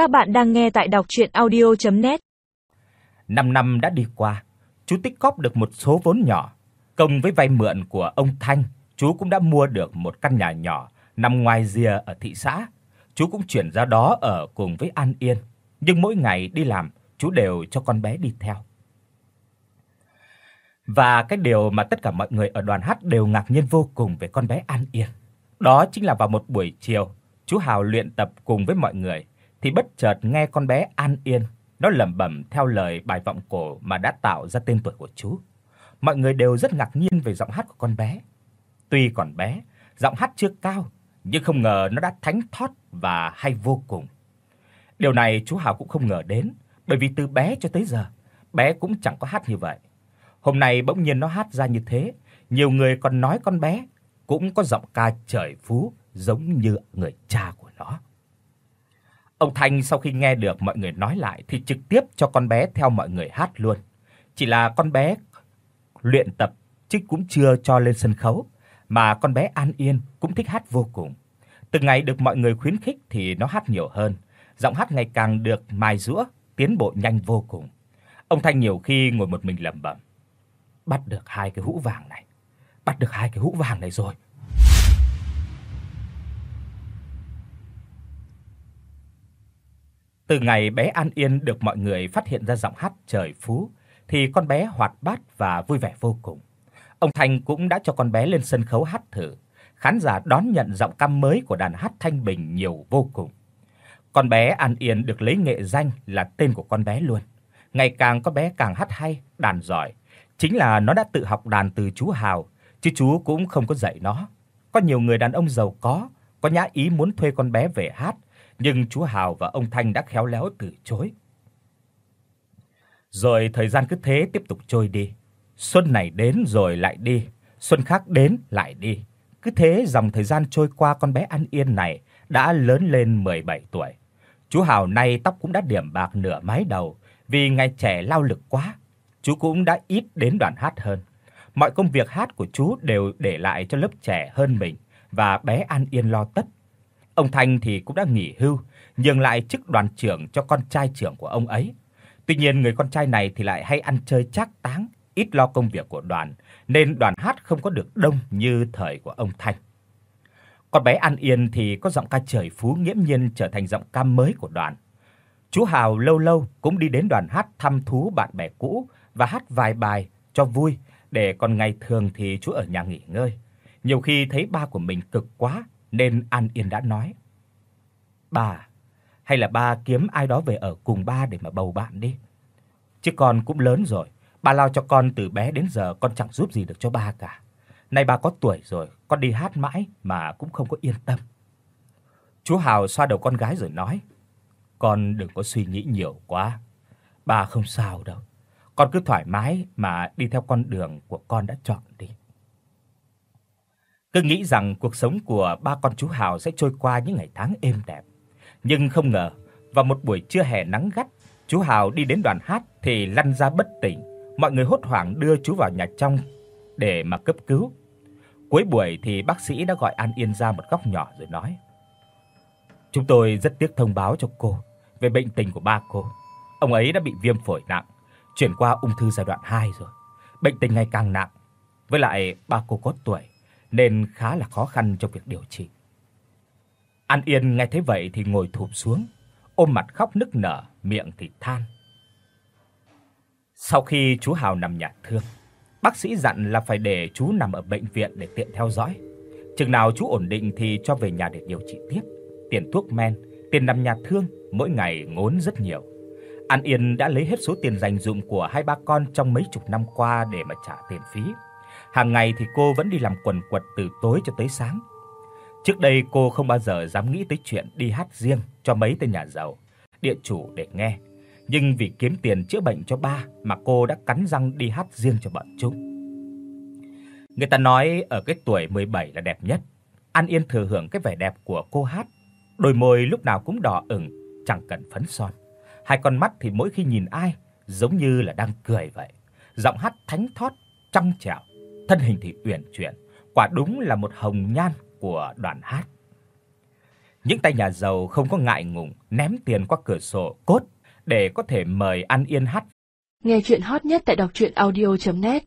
Các bạn đang nghe tại đọc audio net. 5 năm đã đi qua, chú tích góp được một số vốn nhỏ, cùng với vay mượn của ông Thanh, chú cũng đã mua được một căn nhà nhỏ nằm ngoài rìa ở thị xã. Chú cũng chuyển ra đó ở cùng với An Yên, nhưng mỗi ngày đi làm, chú đều cho con bé đi theo. Và cái điều mà tất cả mọi người ở đoàn hát đều ngạc nhiên vô cùng về con bé An Yên, đó chính là vào một buổi chiều, chú Hào luyện tập cùng với mọi người thì bất chợt nghe con bé An Yên nó lẩm bẩm theo lời bài vọng cổ mà đã tạo ra tên tuổi của chú. Mọi người đều rất ngạc nhiên về giọng hát của con bé. Tuy còn bé, giọng hát chưa cao, nhưng không ngờ nó đã thánh thót và hay vô cùng. Điều này chú Hào cũng không ngờ đến, bởi vì từ bé cho tới giờ, bé cũng chẳng có hát như vậy. Hôm nay bỗng nhiên nó hát ra như thế, nhiều người còn nói con bé cũng có giọng ca trời phú giống như người cha của. Ông Thanh sau khi nghe được mọi người nói lại thì trực tiếp cho con bé theo mọi người hát luôn. Chỉ là con bé luyện tập chứ cũng chưa cho lên sân khấu, mà con bé An Yên cũng thích hát vô cùng. Từng ngày được mọi người khuyến khích thì nó hát nhiều hơn, giọng hát ngày càng được mài giũa, tiến bộ nhanh vô cùng. Ông Thanh nhiều khi ngồi một mình lẩm bẩm, bắt được hai cái hũ vàng này, bắt được hai cái hũ vàng này rồi. Từ ngày bé An Yên được mọi người phát hiện ra giọng hát trời phú thì con bé hoạt bát và vui vẻ vô cùng. Ông Thành cũng đã cho con bé lên sân khấu hát thử. Khán giả đón nhận giọng ca mới của đàn hát Thanh Bình nhiều vô cùng. Con bé An Yên được lấy nghệ danh là tên của con bé luôn. Ngày càng con bé càng hát hay, đàn giỏi. Chính là nó đã tự học đàn từ chú Hào, chứ chú cũng không có dạy nó. Có nhiều người đàn ông giàu có, có nhã ý muốn thuê con bé về hát nhưng chú Hào và ông Thanh đã khéo léo từ chối. Rồi thời gian cứ thế tiếp tục trôi đi. Xuân này đến rồi lại đi, xuân khác đến lại đi. Cứ thế dòng thời gian trôi qua con bé An Yên này đã lớn lên 17 tuổi. Chú Hào nay tóc cũng đã điểm bạc nửa mái đầu, vì ngày trẻ lao lực quá, chú cũng đã ít đến đoàn hát hơn. Mọi công việc hát của chú đều để lại cho lớp trẻ hơn mình và bé An Yên lo tất. Ông Thanh thì cũng đã nghỉ hưu, nhường lại chức đoàn trưởng cho con trai trưởng của ông ấy. Tuy nhiên người con trai này thì lại hay ăn chơi trác táng, ít lo công việc của đoàn, nên đoàn hát không có được đông như thời của ông Thanh. Con bé An Yên thì có giọng ca trời phú nghiễm nhiên trở thành giọng ca mới của đoàn. Chú Hào lâu lâu cũng đi đến đoàn hát thăm thú bạn bè cũ và hát vài bài cho vui, để còn ngày thường thì chú ở nhà nghỉ ngơi. Nhiều khi thấy ba của mình cực quá nên An Yên đã nói: "Bà, hay là ba kiếm ai đó về ở cùng ba để mà bầu bạn đi. Chứ con cũng lớn rồi, ba lo cho con từ bé đến giờ con chẳng giúp gì được cho ba cả. Nay ba có tuổi rồi, con đi hát mãi mà cũng không có yên tâm." Chú Hào xoa đầu con gái rồi nói: "Con đừng có suy nghĩ nhiều quá. Ba không sao đâu. Con cứ thoải mái mà đi theo con đường của con đã chọn đi." Cứ nghĩ rằng cuộc sống của ba con chú Hào sẽ trôi qua những ngày tháng êm đẹp. Nhưng không ngờ, vào một buổi trưa hè nắng gắt, chú Hào đi đến đoàn hát thì lăn ra bất tỉnh. Mọi người hốt hoảng đưa chú vào nhà trong để mà cấp cứu. Cuối buổi thì bác sĩ đã gọi An Yên ra một góc nhỏ rồi nói: "Chúng tôi rất tiếc thông báo cho cô về bệnh tình của ba cô. Ông ấy đã bị viêm phổi nặng, chuyển qua ung thư giai đoạn 2 rồi. Bệnh tình ngày càng nặng, với lại ba cô có tuổi nên khá là khó khăn trong việc điều trị. An Yên nghe thấy vậy thì ngồi thụp xuống, ôm mặt khóc nức nở, miệng thì than. Sau khi chú Hào nằm nhạt thương, bác sĩ dặn là phải để chú nằm ở bệnh viện để tiện theo dõi. Chừng nào chú ổn định thì cho về nhà để điều trị tiếp. Tiền thuốc men, tiền nằm nhà thương mỗi ngày ngốn rất nhiều. An Yên đã lấy hết số tiền dành dụm của hai ba con trong mấy chục năm qua để mà trả tiền phí. Hàng ngày thì cô vẫn đi làm quần quật từ tối cho tới sáng. Trước đây cô không bao giờ dám nghĩ tới chuyện đi hát riêng cho mấy tên nhà giàu, địa chủ để nghe, nhưng vì kiếm tiền chữa bệnh cho ba mà cô đã cắn răng đi hát riêng cho bọn chúng. Người ta nói ở cái tuổi 17 là đẹp nhất. An Yên thừa hưởng cái vẻ đẹp của cô hát, đôi môi lúc nào cũng đỏ ửng, chẳng cần phấn son. Hai con mắt thì mỗi khi nhìn ai giống như là đang cười vậy. Giọng hát thánh thót, trong trẻo, thân hình thì uyển chuyển, quả đúng là một hồng nhan của đoàn hát. Những tay nhà giàu không có ngại ngùng ném tiền qua cửa sổ cốt để có thể mời An Yên hát. Nghe truyện hot nhất tại doctruyenaudio.net